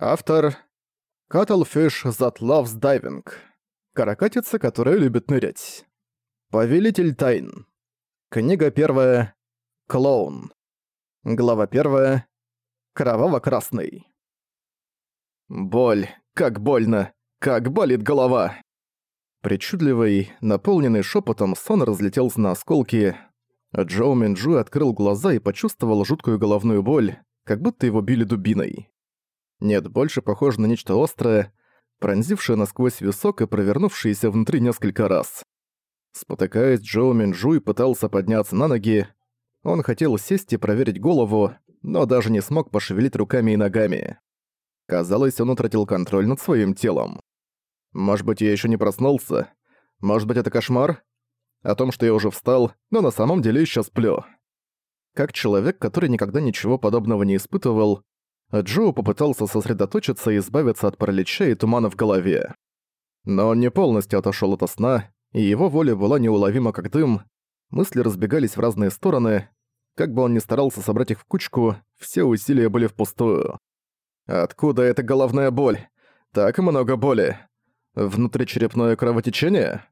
Автор Cuttlefish That Loves Diving. Каракатица, которая любит нырять. Повелитель тайн. Книга первая. Клоун. Глава первая. Кроваво-красный. Боль. Как больно. Как болит голова. Причудливый, наполненный шепотом сон разлетелся на осколки. Джоу Минджу открыл глаза и почувствовал жуткую головную боль, как будто его били дубиной. Нет, больше похоже на нечто острое, пронзившее насквозь висок и провернувшееся внутри несколько раз. Спотыкаясь, Джоу Минджуй пытался подняться на ноги. Он хотел сесть и проверить голову, но даже не смог пошевелить руками и ногами. Казалось, он утратил контроль над своим телом. Может быть, я еще не проснулся? Может быть, это кошмар? О том, что я уже встал, но на самом деле еще сплю. Как человек, который никогда ничего подобного не испытывал, Джоу попытался сосредоточиться и избавиться от паралича и тумана в голове. Но он не полностью отошёл от сна, и его воля была неуловима как дым, мысли разбегались в разные стороны, как бы он ни старался собрать их в кучку, все усилия были впустую. Откуда эта головная боль? Так много боли. Внутричерепное кровотечение?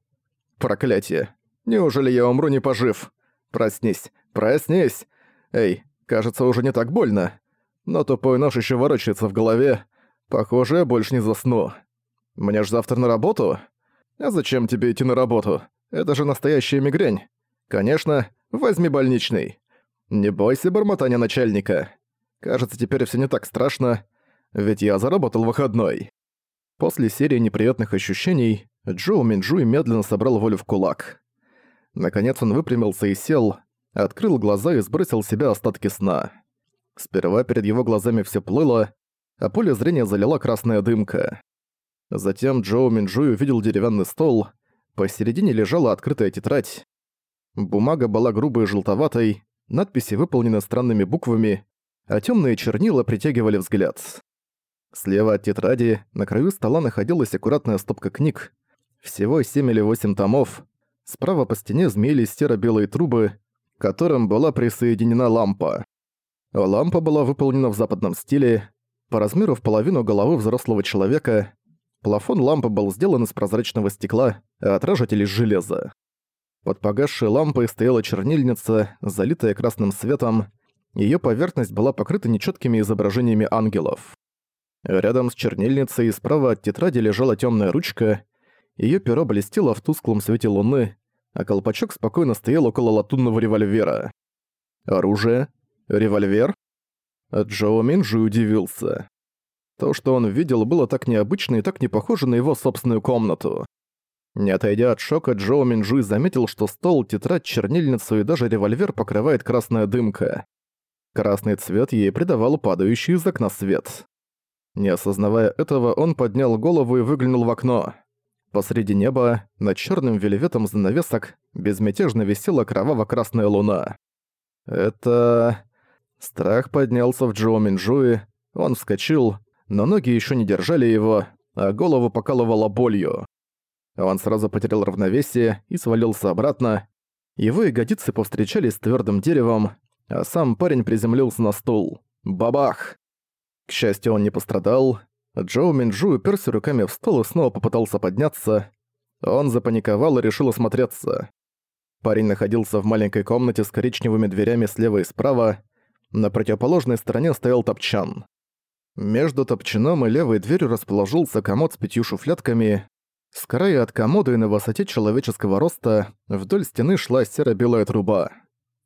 Проклятие. Неужели я умру не пожив? Проснись, проснись! Эй, кажется, уже не так больно но тупой нож еще ворочается в голове. Похоже, я больше не засну. Мне ж завтра на работу? А зачем тебе идти на работу? Это же настоящая мигрень. Конечно, возьми больничный. Не бойся бормотания начальника. Кажется, теперь все не так страшно, ведь я заработал выходной. После серии неприятных ощущений Джоу Минджуй медленно собрал волю в кулак. Наконец он выпрямился и сел, открыл глаза и сбросил с себя остатки сна. Сперва перед его глазами все плыло, а поле зрения залила красная дымка. Затем Джоу Минджуй увидел деревянный стол, посередине лежала открытая тетрадь. Бумага была грубой и желтоватой, надписи выполнены странными буквами, а темные чернила притягивали взгляд. Слева от тетради на краю стола находилась аккуратная стопка книг, всего семь или восемь томов. Справа по стене змеились серо-белые трубы, к которым была присоединена лампа. Лампа была выполнена в западном стиле, по размеру в половину головы взрослого человека. Плафон лампы был сделан из прозрачного стекла, а отражатель из железа. Под погасшей лампой стояла чернильница, залитая красным светом. Её поверхность была покрыта нечёткими изображениями ангелов. Рядом с чернильницей справа от тетради лежала тёмная ручка. Её перо блестело в тусклом свете луны, а колпачок спокойно стоял около латунного револьвера. Оружие, Револьвер? Джоу Минджи удивился. То, что он видел, было так необычно и так не похоже на его собственную комнату. Не отойдя от шока, Джоу Минджуй заметил, что стол, тетрадь, чернильницу и даже револьвер покрывает красная дымка. Красный цвет ей придавал падающий из окна свет. Не осознавая этого, он поднял голову и выглянул в окно. Посреди неба, над черным вельветом занавесок, безмятежно висела кроваво-красная луна. Это... Страх поднялся в Джоу Минджуи, он вскочил, но ноги еще не держали его, а голову покалывало болью. Он сразу потерял равновесие и свалился обратно. Его ягодицы повстречались с твердым деревом, а сам парень приземлился на стул. Бабах! К счастью, он не пострадал. Джоу Минджу уперся руками в стол и снова попытался подняться. Он запаниковал и решил осмотреться. Парень находился в маленькой комнате с коричневыми дверями слева и справа, на противоположной стороне стоял топчан. Между топчаном и левой дверью расположился комод с пятью шуфлятками. С края от комода и на высоте человеческого роста вдоль стены шла серо-белая труба.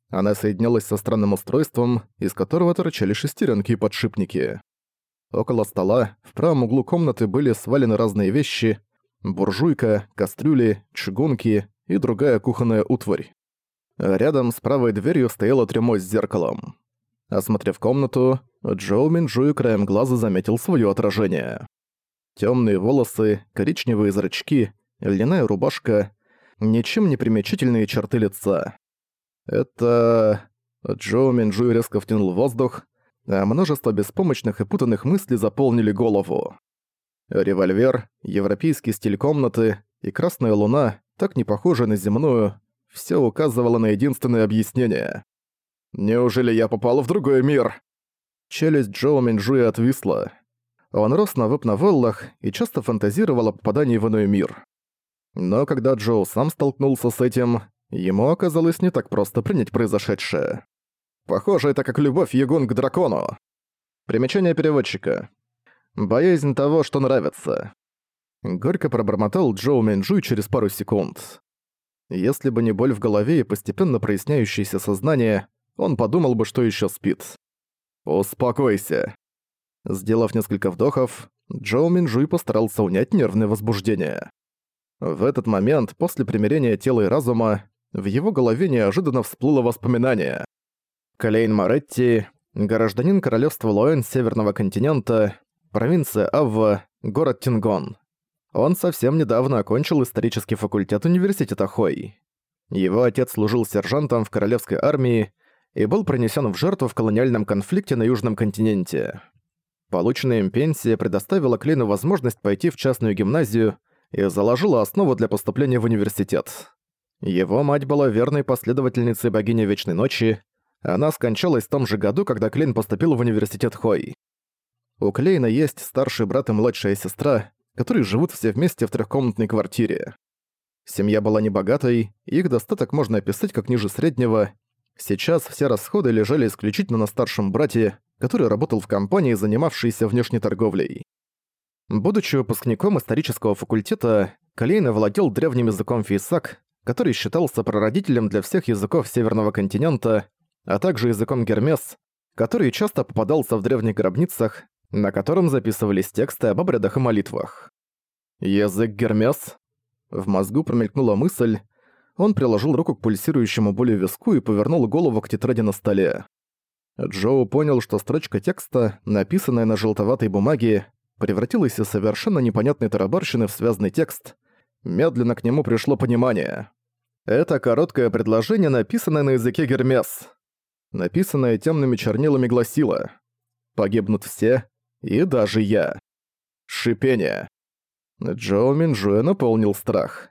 Она соединялась со странным устройством, из которого торчали шестеренки и подшипники. Около стола, в правом углу комнаты были свалены разные вещи – буржуйка, кастрюли, чугунки и другая кухонная утварь. Рядом с правой дверью стояло трюмо с зеркалом. Осмотрев комнату, Джоу Минджуй краем глаза заметил свое отражение. Темные волосы, коричневые зрачки, льняная рубашка, ничем не примечательные черты лица. Это... Джоу Минджуй резко втянул воздух, а множество беспомощных и путанных мыслей заполнили голову. Револьвер, европейский стиль комнаты и красная луна, так не похожая на земную, все указывало на единственное объяснение. Неужели я попал в другой мир? Челюсть Джоу Минджуя отвисла. Он рос на веб-новеллах и часто фантазировал о попадании в иной мир. Но когда Джоу сам столкнулся с этим, ему оказалось не так просто принять произошедшее. Похоже, это как любовь Ягун к дракону. Примечание переводчика. Боязнь того, что нравится. Горько пробормотал Джоу Минджуй через пару секунд. Если бы не боль в голове и постепенно проясняющееся сознание, он подумал бы, что еще спит. «Успокойся». Сделав несколько вдохов, Джоу Минджуй постарался унять нервное возбуждение. В этот момент, после примирения тела и разума, в его голове неожиданно всплыло воспоминание. Калейн Моретти, гражданин королевства Лоэн Северного континента, провинция Авва, город Тингон. Он совсем недавно окончил исторический факультет университета Хой. Его отец служил сержантом в королевской армии и был принесен в жертву в колониальном конфликте на Южном континенте. Полученная им пенсия предоставила Клейну возможность пойти в частную гимназию и заложила основу для поступления в университет. Его мать была верной последовательницей богини Вечной Ночи, она скончалась в том же году, когда Клейн поступил в университет Хой. У Клейна есть старший брат и младшая сестра, которые живут все вместе в трехкомнатной квартире. Семья была небогатой, их достаток можно описать как ниже среднего. Сейчас все расходы лежали исключительно на старшем брате, который работал в компании, занимавшейся внешней торговлей. Будучи выпускником исторического факультета, Калейна владел древним языком фейсак, который считался прародителем для всех языков Северного континента, а также языком гермес, который часто попадался в древних гробницах, на котором записывались тексты об обрядах и молитвах. Язык Гермес? В мозгу промелькнула мысль. Он приложил руку к пульсирующему боли виску и повернул голову к тетради на столе. Джоу понял, что строчка текста, написанная на желтоватой бумаге, превратилась из совершенно непонятной тарабарщины в связанный текст. Медленно к нему пришло понимание. Это короткое предложение, написанное на языке Гермес. Написанное темными чернилами гласило «Погибнут все, и даже я. Шипение. Джоу Минджуэ наполнил страх.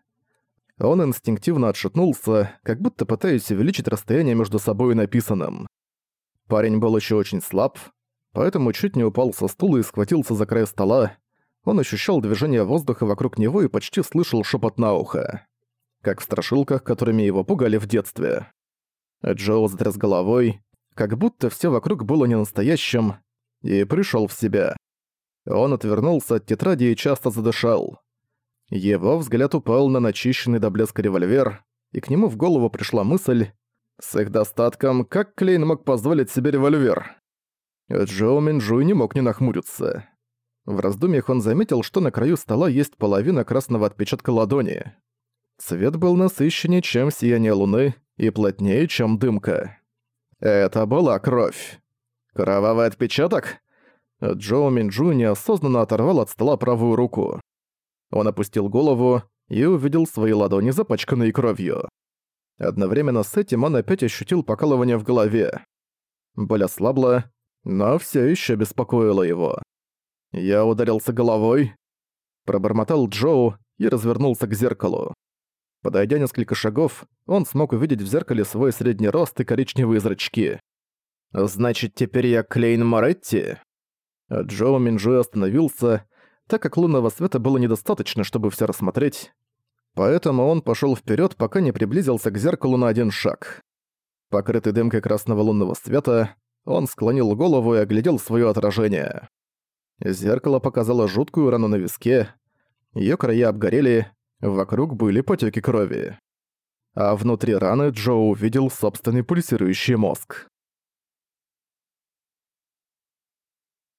Он инстинктивно отшатнулся, как будто пытаясь увеличить расстояние между собой и написанным. Парень был еще очень слаб, поэтому чуть не упал со стула и схватился за край стола. Он ощущал движение воздуха вокруг него и почти слышал шепот на ухо. Как в страшилках, которыми его пугали в детстве. Джоу затряс головой, как будто все вокруг было не настоящим, и пришел в себя. Он отвернулся от тетради и часто задышал. Его взгляд упал на начищенный до блеска револьвер, и к нему в голову пришла мысль, с их достатком, как Клейн мог позволить себе револьвер? Джоу Минджуй не мог не нахмуриться. В раздумьях он заметил, что на краю стола есть половина красного отпечатка ладони. Цвет был насыщеннее, чем сияние луны, и плотнее, чем дымка. Это была кровь. «Кровавый отпечаток?» Джоу Минджу неосознанно оторвал от стола правую руку. Он опустил голову и увидел свои ладони, запачканные кровью. Одновременно с этим он опять ощутил покалывание в голове. Боль ослабла, но все еще беспокоило его. «Я ударился головой», — пробормотал Джоу и развернулся к зеркалу. Подойдя несколько шагов, он смог увидеть в зеркале свой средний рост и коричневые зрачки. «Значит, теперь я Клейн Моретти?» Джоу Минджуэ остановился, так как лунного света было недостаточно, чтобы все рассмотреть. Поэтому он пошел вперед, пока не приблизился к зеркалу на один шаг. Покрытый дымкой красного лунного света, он склонил голову и оглядел свое отражение. Зеркало показало жуткую рану на виске, ее края обгорели, вокруг были потеки крови. А внутри раны Джоу увидел собственный пульсирующий мозг.